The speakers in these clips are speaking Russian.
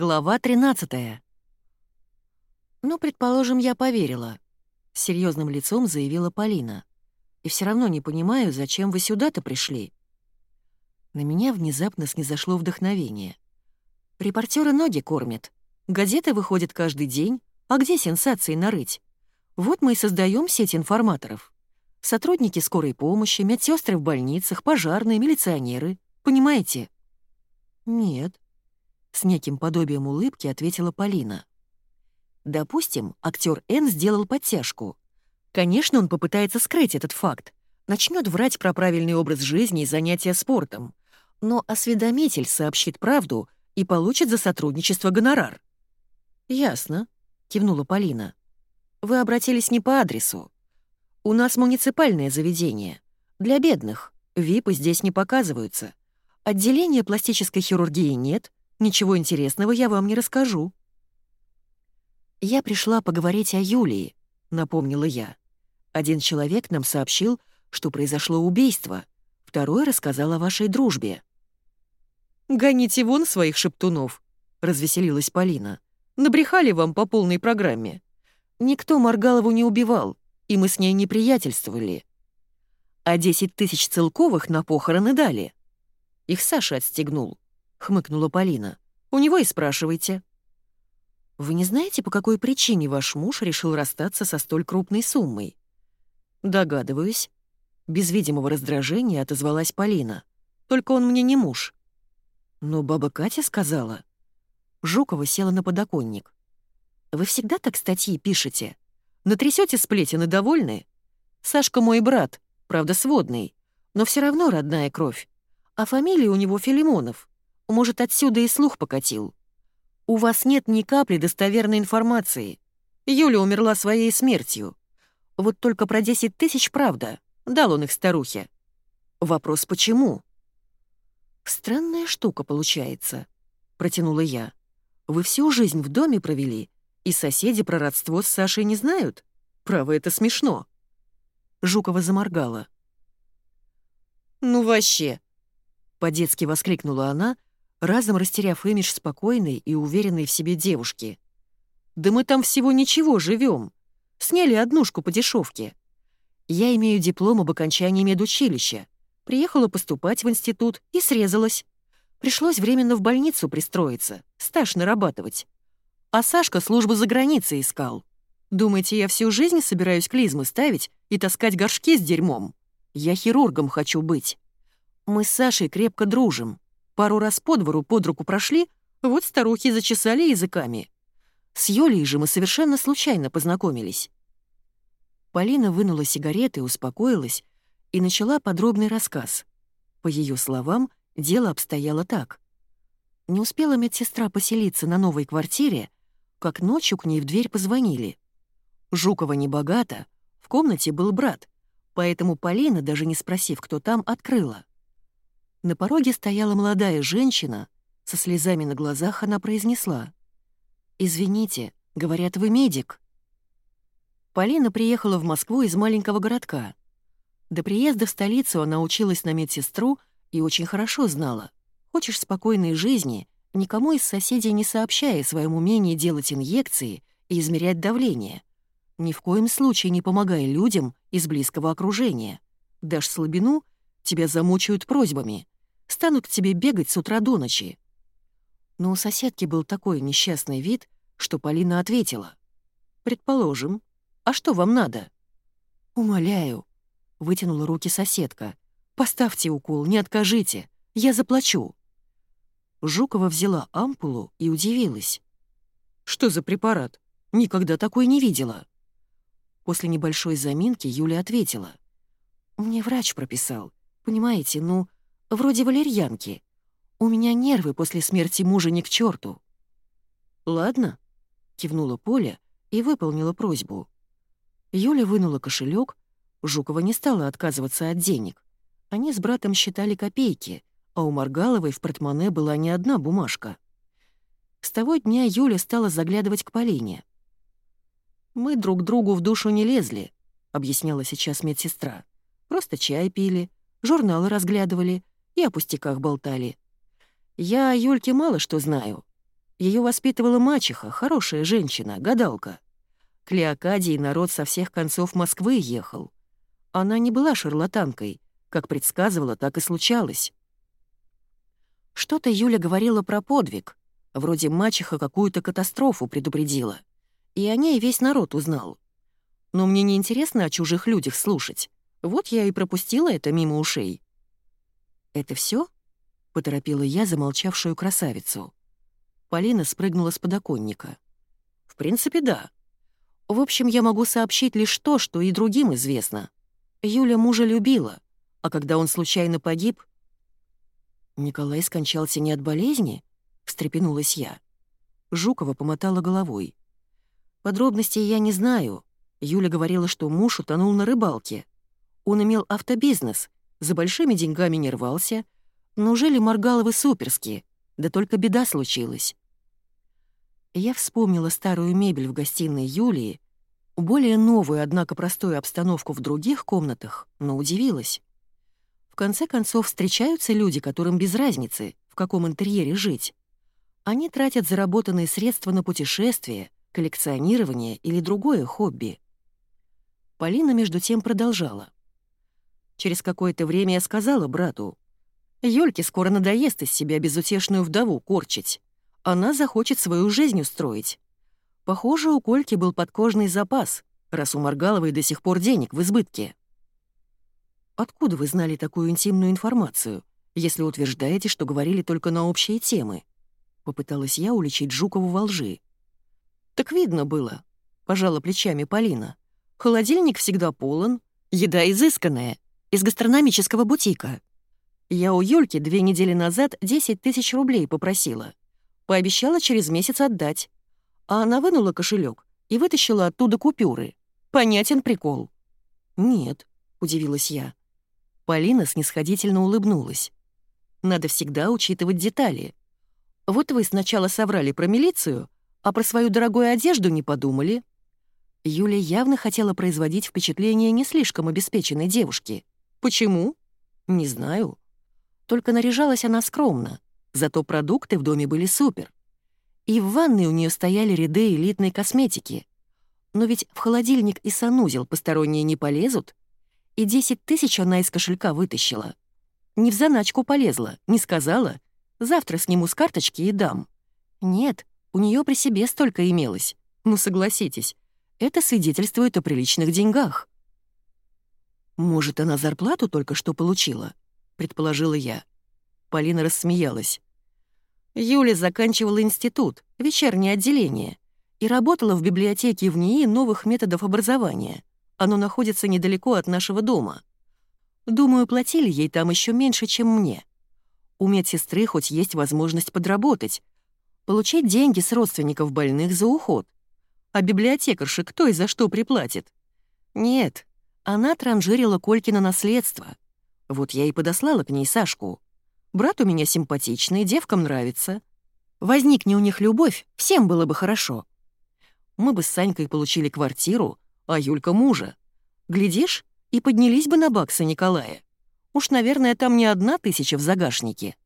Глава 13 «Ну, предположим, я поверила», — серьезным лицом заявила Полина. «И все равно не понимаю, зачем вы сюда-то пришли». На меня внезапно снизошло вдохновение. Репортеры ноги кормят. Газеты выходят каждый день. А где сенсации нарыть? Вот мы и создаем сеть информаторов. Сотрудники скорой помощи, медсестры в больницах, пожарные, милиционеры. Понимаете? Нет. С неким подобием улыбки ответила Полина. Допустим, актер Н сделал подтяжку. Конечно, он попытается скрыть этот факт. Начнет врать про правильный образ жизни и занятия спортом. Но осведомитель сообщит правду и получит за сотрудничество гонорар. «Ясно», — кивнула Полина. «Вы обратились не по адресу. У нас муниципальное заведение. Для бедных. ВИПы здесь не показываются. Отделения пластической хирургии нет. Ничего интересного я вам не расскажу». «Я пришла поговорить о Юлии», — напомнила я. «Один человек нам сообщил, что произошло убийство. Второй рассказал о вашей дружбе». «Гоните вон своих шептунов», — развеселилась Полина. «Набрехали вам по полной программе. Никто Маргалову не убивал, и мы с ней не приятельствовали. А десять тысяч целковых на похороны дали. Их Саша отстегнул», — хмыкнула Полина. «У него и спрашивайте». «Вы не знаете, по какой причине ваш муж решил расстаться со столь крупной суммой?» «Догадываюсь». Без видимого раздражения отозвалась Полина. «Только он мне не муж». Но баба Катя сказала. Жукова села на подоконник. «Вы всегда так статьи пишете? Натрясете сплетен и довольны? Сашка мой брат, правда, сводный, но все равно родная кровь. А фамилия у него Филимонов. Может, отсюда и слух покатил. У вас нет ни капли достоверной информации. Юля умерла своей смертью. Вот только про 10 тысяч правда. Дал он их старухе. Вопрос почему? «Странная штука получается», — протянула я. «Вы всю жизнь в доме провели, и соседи про родство с Сашей не знают? Право, это смешно». Жукова заморгала. «Ну вообще!» — по-детски воскликнула она, разом растеряв имидж спокойной и уверенной в себе девушки. «Да мы там всего ничего живем. Сняли однушку по дешевке. Я имею диплом об окончании медучилища. Приехала поступать в институт и срезалась. Пришлось временно в больницу пристроиться, стаж нарабатывать. А Сашка службу за границей искал. Думаете, я всю жизнь собираюсь клизмы ставить и таскать горшки с дерьмом? Я хирургом хочу быть. Мы с Сашей крепко дружим. Пару раз по двору под руку прошли, вот старухи зачесали языками. С Юлей же мы совершенно случайно познакомились. Полина вынула сигареты, успокоилась и начала подробный рассказ. По ее словам, дело обстояло так. Не успела медсестра поселиться на новой квартире, как ночью к ней в дверь позвонили. Жукова небогата, в комнате был брат, поэтому Полина, даже не спросив, кто там, открыла. На пороге стояла молодая женщина, со слезами на глазах она произнесла. «Извините, говорят, вы медик». Полина приехала в Москву из маленького городка. До приезда в столицу она училась на медсестру и очень хорошо знала. Хочешь спокойной жизни, никому из соседей не сообщая о своем умении делать инъекции и измерять давление. Ни в коем случае не помогай людям из близкого окружения. Дашь слабину, тебя замучают просьбами. Станут к тебе бегать с утра до ночи. Но у соседки был такой несчастный вид, что Полина ответила. «Предположим. А что вам надо?» «Умоляю, — вытянула руки соседка. «Поставьте укол, не откажите. Я заплачу». Жукова взяла ампулу и удивилась. «Что за препарат? Никогда такой не видела». После небольшой заминки Юля ответила. «Мне врач прописал. Понимаете, ну, вроде валерьянки. У меня нервы после смерти мужа не к черту. «Ладно», — кивнула Поля и выполнила просьбу. Юля вынула кошелек, Жукова не стала отказываться от денег. Они с братом считали копейки, а у Маргаловой в портмоне была не одна бумажка. С того дня Юля стала заглядывать к Полине. «Мы друг другу в душу не лезли», — объясняла сейчас медсестра. «Просто чай пили, журналы разглядывали и о пустяках болтали. Я о Юльке мало что знаю. Ее воспитывала мачеха, хорошая женщина, гадалка. К Леокадии народ со всех концов Москвы ехал. Она не была шарлатанкой. Как предсказывала, так и случалось. Что-то Юля говорила про подвиг. Вроде мачеха какую-то катастрофу предупредила. И о ней весь народ узнал. Но мне не интересно о чужих людях слушать. Вот я и пропустила это мимо ушей. «Это все? поторопила я замолчавшую красавицу. Полина спрыгнула с подоконника. «В принципе, да. В общем, я могу сообщить лишь то, что и другим известно. Юля мужа любила, а когда он случайно погиб... Николай скончался не от болезни? Встрепенулась я. Жукова помотала головой. Подробностей я не знаю. Юля говорила, что муж утонул на рыбалке. Он имел автобизнес, за большими деньгами не рвался, но жили Маргаловы суперски, да только беда случилась. Я вспомнила старую мебель в гостиной Юлии, более новую, однако простую обстановку в других комнатах, но удивилась. В конце концов, встречаются люди, которым без разницы, в каком интерьере жить. Они тратят заработанные средства на путешествия, коллекционирование или другое хобби. Полина между тем продолжала. Через какое-то время я сказала брату, «Юльке скоро надоест из себя безутешную вдову корчить. Она захочет свою жизнь устроить. Похоже, у Кольки был подкожный запас, раз у Маргаловой до сих пор денег в избытке. Откуда вы знали такую интимную информацию, если утверждаете, что говорили только на общие темы? Попыталась я уличить Жукову во лжи. Так видно было, пожала плечами Полина. Холодильник всегда полон, еда изысканная, из гастрономического бутика. Я у Юльки две недели назад 10 тысяч рублей попросила. Пообещала через месяц отдать а она вынула кошелек и вытащила оттуда купюры. Понятен прикол. «Нет», — удивилась я. Полина снисходительно улыбнулась. «Надо всегда учитывать детали. Вот вы сначала соврали про милицию, а про свою дорогую одежду не подумали». Юля явно хотела производить впечатление не слишком обеспеченной девушки. Почему? Не знаю. Только наряжалась она скромно, зато продукты в доме были супер. И в ванной у нее стояли ряды элитной косметики. Но ведь в холодильник и санузел посторонние не полезут. И 10 тысяч она из кошелька вытащила. Не в заначку полезла, не сказала. Завтра сниму с карточки и дам. Нет, у нее при себе столько имелось. Ну, согласитесь, это свидетельствует о приличных деньгах. «Может, она зарплату только что получила?» — предположила я. Полина рассмеялась. Юля заканчивала институт, вечернее отделение, и работала в библиотеке в НИИ новых методов образования. Оно находится недалеко от нашего дома. Думаю, платили ей там еще меньше, чем мне. У медсестры хоть есть возможность подработать, получать деньги с родственников больных за уход. А библиотекарша кто и за что приплатит? Нет, она транжирила Колькина наследство. Вот я и подослала к ней Сашку. Брат у меня симпатичный, девкам нравится. Возникни у них любовь, всем было бы хорошо. Мы бы с Санькой получили квартиру, а Юлька — мужа. Глядишь, и поднялись бы на баксы Николая. Уж, наверное, там не одна тысяча в загашнике.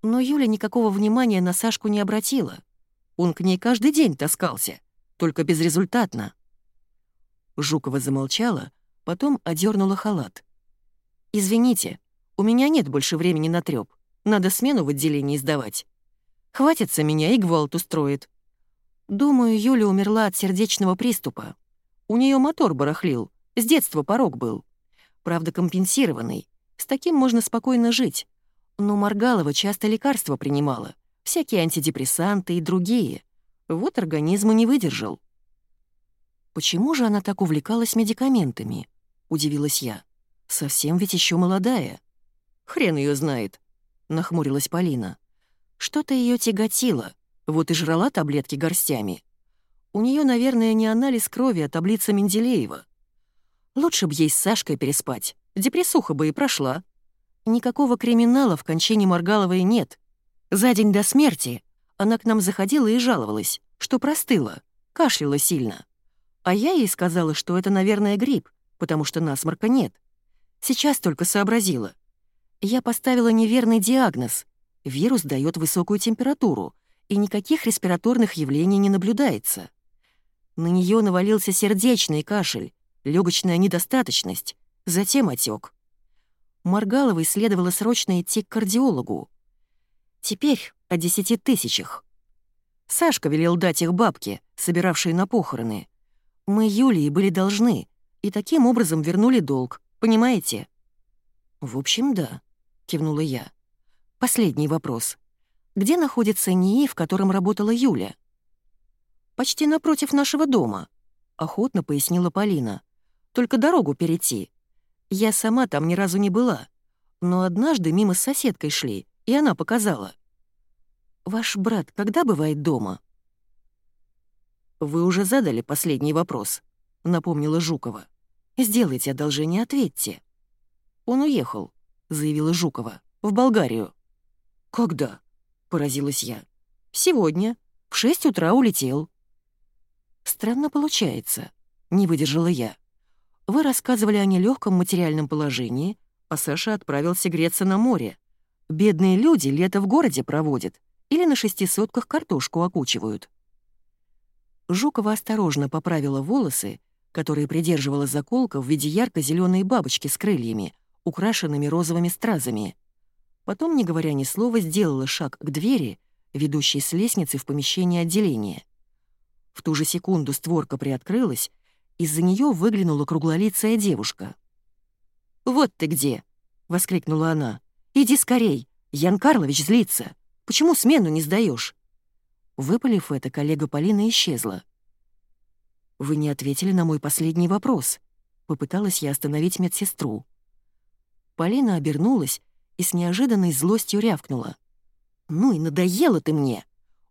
Но Юля никакого внимания на Сашку не обратила. Он к ней каждый день таскался, только безрезультатно. Жукова замолчала, потом одернула халат. «Извините, у меня нет больше времени на трёп. Надо смену в отделении сдавать. Хватится меня и гвалт устроит. Думаю, Юля умерла от сердечного приступа. У нее мотор барахлил, с детства порог был. Правда, компенсированный. С таким можно спокойно жить. Но Маргалова часто лекарства принимала. Всякие антидепрессанты и другие. Вот организм и не выдержал. «Почему же она так увлекалась медикаментами?» — удивилась я. «Совсем ведь еще молодая». Хрен ее знает», — нахмурилась Полина. «Что-то ее тяготило, вот и жрала таблетки горстями. У нее, наверное, не анализ крови, а таблица Менделеева. Лучше б ей с Сашкой переспать, депрессуха бы и прошла. Никакого криминала в кончине Маргаловой нет. За день до смерти она к нам заходила и жаловалась, что простыла, кашляла сильно. А я ей сказала, что это, наверное, грипп, потому что насморка нет. Сейчас только сообразила. Я поставила неверный диагноз. Вирус дает высокую температуру, и никаких респираторных явлений не наблюдается. На нее навалился сердечный кашель, легочная недостаточность, затем отек. Маргаловой следовало срочно идти к кардиологу. Теперь о десяти тысячах. Сашка велел дать их бабке, собиравшей на похороны. Мы Юлии были должны, и таким образом вернули долг, понимаете? «В общем, да», — кивнула я. «Последний вопрос. Где находится НИИ, в котором работала Юля?» «Почти напротив нашего дома», — охотно пояснила Полина. «Только дорогу перейти. Я сама там ни разу не была, но однажды мимо с соседкой шли, и она показала. «Ваш брат когда бывает дома?» «Вы уже задали последний вопрос», — напомнила Жукова. «Сделайте одолжение, ответьте». «Он уехал», — заявила Жукова, — «в Болгарию». «Когда?» — поразилась я. «Сегодня. В шесть утра улетел». «Странно получается», — не выдержала я. Вы рассказывали о нелегком материальном положении, а Саша отправился греться на море. Бедные люди лето в городе проводят или на шестисотках картошку окучивают. Жукова осторожно поправила волосы, которые придерживала заколка в виде ярко зеленой бабочки с крыльями, украшенными розовыми стразами. Потом, не говоря ни слова, сделала шаг к двери, ведущей с лестницы в помещение отделения. В ту же секунду створка приоткрылась, из-за нее выглянула круглолицая девушка. «Вот ты где!» — воскликнула она. «Иди скорей! Ян Карлович злится! Почему смену не сдаешь? Выпалив это, коллега Полина исчезла. «Вы не ответили на мой последний вопрос», — попыталась я остановить медсестру. Полина обернулась и с неожиданной злостью рявкнула. «Ну и надоело ты мне!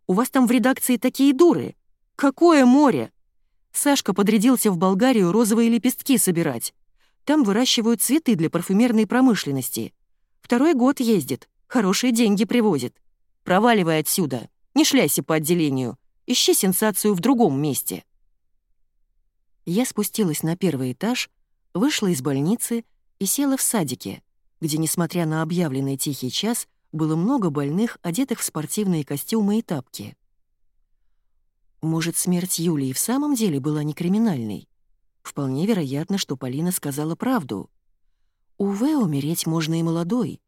У вас там в редакции такие дуры! Какое море! Сашка подрядился в Болгарию розовые лепестки собирать. Там выращивают цветы для парфюмерной промышленности. Второй год ездит, хорошие деньги привозит. Проваливай отсюда, не шляйся по отделению, ищи сенсацию в другом месте. Я спустилась на первый этаж, вышла из больницы и села в садике, где, несмотря на объявленный тихий час, было много больных, одетых в спортивные костюмы и тапки. Может, смерть Юлии в самом деле была не криминальной? Вполне вероятно, что Полина сказала правду. Увы, умереть можно и молодой.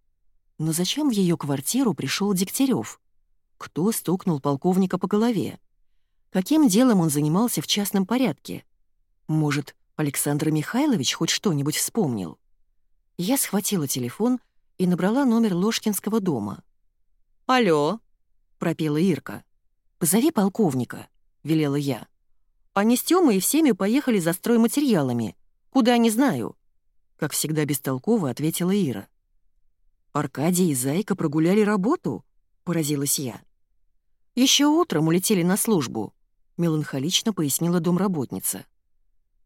Но зачем в ее квартиру пришел Дегтярев? Кто стукнул полковника по голове? Каким делом он занимался в частном порядке? Может, Александр Михайлович хоть что-нибудь вспомнил? Я схватила телефон и набрала номер Ложкинского дома. «Алло», — пропела Ирка. «Позови полковника». — велела я. «Они с Тёмой и всеми поехали за стройматериалами. Куда, не знаю». Как всегда бестолково ответила Ира. «Аркадий и Зайка прогуляли работу?» — поразилась я. Еще утром улетели на службу», — меланхолично пояснила домработница.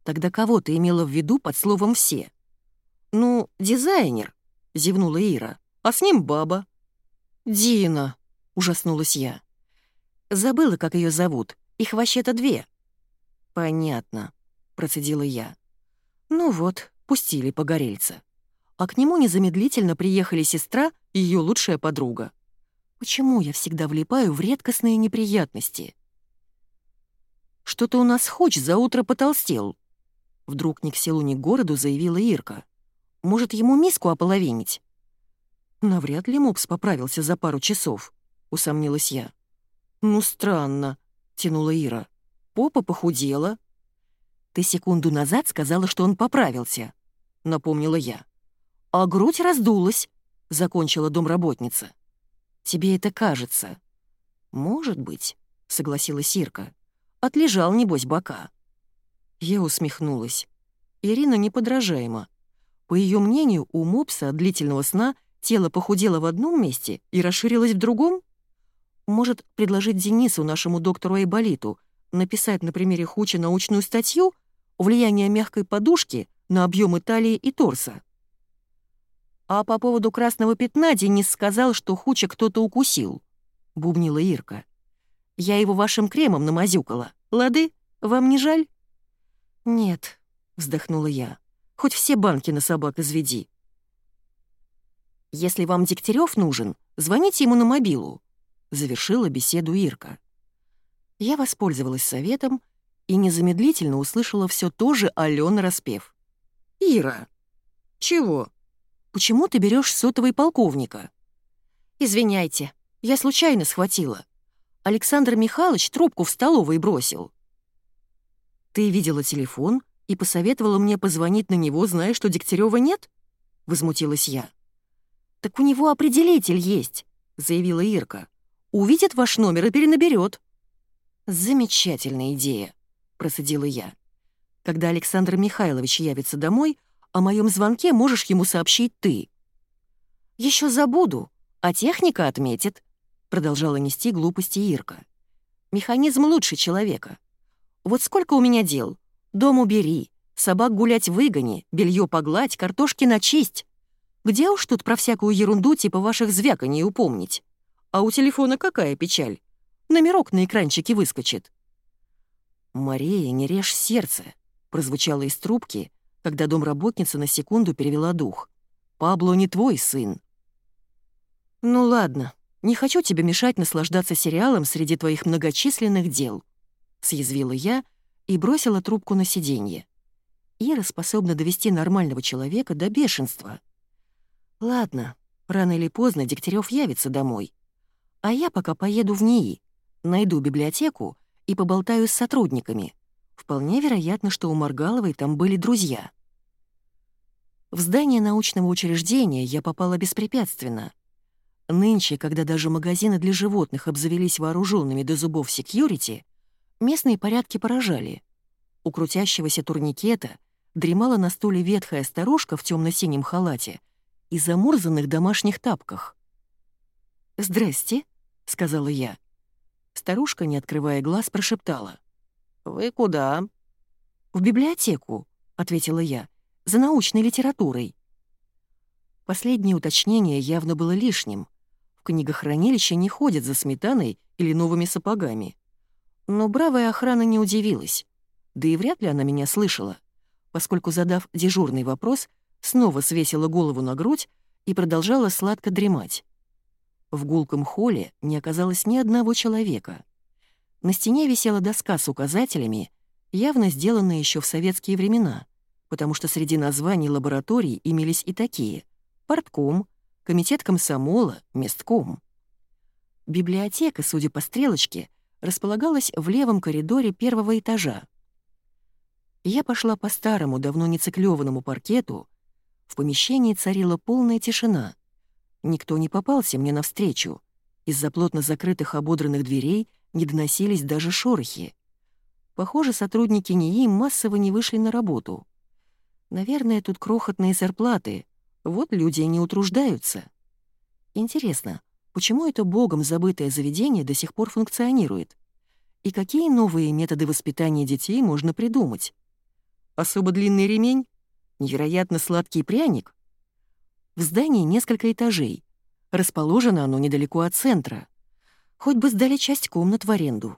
«Тогда кого ты имела в виду под словом «все»?» «Ну, дизайнер», — зевнула Ира, — «а с ним баба». «Дина», — ужаснулась я. Забыла, как ее зовут. Их вообще-то две». «Понятно», — процедила я. «Ну вот, пустили погорельца. А к нему незамедлительно приехали сестра и ее лучшая подруга. Почему я всегда влипаю в редкостные неприятности?» «Что-то у нас хоч за утро потолстел», — вдруг ни к селу, ни к городу заявила Ирка. «Может, ему миску ополовинить?» «Навряд ли Мопс поправился за пару часов», — усомнилась я. «Ну, странно», тянула Ира. «Попа похудела». «Ты секунду назад сказала, что он поправился», — напомнила я. «А грудь раздулась», — закончила домработница. «Тебе это кажется». «Может быть», — согласилась Ирка. «Отлежал, небось, бока». Я усмехнулась. Ирина неподражаема. По ее мнению, у мопса от длительного сна тело похудело в одном месте и расширилось в другом? Может, предложить Денису, нашему доктору Айболиту, написать на примере Хуча научную статью «Влияние мягкой подушки на объемы талии и торса». «А по поводу красного пятна Денис сказал, что Хуча кто-то укусил», — бубнила Ирка. «Я его вашим кремом намазюкала. Лады? Вам не жаль?» «Нет», — вздохнула я. «Хоть все банки на собак изведи». «Если вам Дегтярев нужен, звоните ему на мобилу», — завершила беседу Ирка. Я воспользовалась советом и незамедлительно услышала все то же Алена распев. «Ира!» «Чего?» «Почему ты берешь сотовый полковника?» «Извиняйте, я случайно схватила. Александр Михайлович трубку в столовой бросил». «Ты видела телефон и посоветовала мне позвонить на него, зная, что Дегтярева нет?» — возмутилась я. «Так у него определитель есть», — заявила Ирка. «Увидит ваш номер и перенаберет». «Замечательная идея», — процедила я. «Когда Александр Михайлович явится домой, о моем звонке можешь ему сообщить ты». Еще забуду, а техника отметит», — продолжала нести глупости Ирка. «Механизм лучше человека. Вот сколько у меня дел. Дом убери, собак гулять выгони, белье погладь, картошки начисть. Где уж тут про всякую ерунду типа ваших звяканий упомнить? А у телефона какая печаль? Номерок на экранчике выскочит». «Мария, не режь сердце», — прозвучало из трубки, когда домработница на секунду перевела дух. «Пабло не твой сын». «Ну ладно, не хочу тебе мешать наслаждаться сериалом среди твоих многочисленных дел», — съязвила я и бросила трубку на сиденье. Ира способна довести нормального человека до бешенства. Ладно, рано или поздно Дегтярев явится домой. А я пока поеду в НИИ, найду библиотеку и поболтаю с сотрудниками. Вполне вероятно, что у Маргаловой там были друзья. В здание научного учреждения я попала беспрепятственно. Нынче, когда даже магазины для животных обзавелись вооруженными до зубов секьюрити, местные порядки поражали. У крутящегося турникета дремала на стуле ветхая старушка в темно-синем халате и замурзанных домашних тапках. «Здрасте», — сказала я. Старушка, не открывая глаз, прошептала. «Вы куда?» «В библиотеку», — ответила я, — «за научной литературой». Последнее уточнение явно было лишним — книгохранилище не ходит за сметаной или новыми сапогами. Но бравая охрана не удивилась. Да и вряд ли она меня слышала, поскольку, задав дежурный вопрос, снова свесила голову на грудь и продолжала сладко дремать. В гулком холле не оказалось ни одного человека. На стене висела доска с указателями, явно сделанная еще в советские времена, потому что среди названий лабораторий имелись и такие — портком, комитет комсомола, местком. Библиотека, судя по стрелочке, располагалась в левом коридоре первого этажа. Я пошла по старому, давно не циклёванному паркету. В помещении царила полная тишина. Никто не попался мне навстречу. Из-за плотно закрытых ободранных дверей не доносились даже шорохи. Похоже, сотрудники НИИ массово не вышли на работу. Наверное, тут крохотные зарплаты, вот люди и не утруждаются. Интересно, почему это богом забытое заведение до сих пор функционирует? И какие новые методы воспитания детей можно придумать? Особо длинный ремень? Невероятно сладкий пряник? В здании несколько этажей. Расположено оно недалеко от центра. Хоть бы сдали часть комнат в аренду.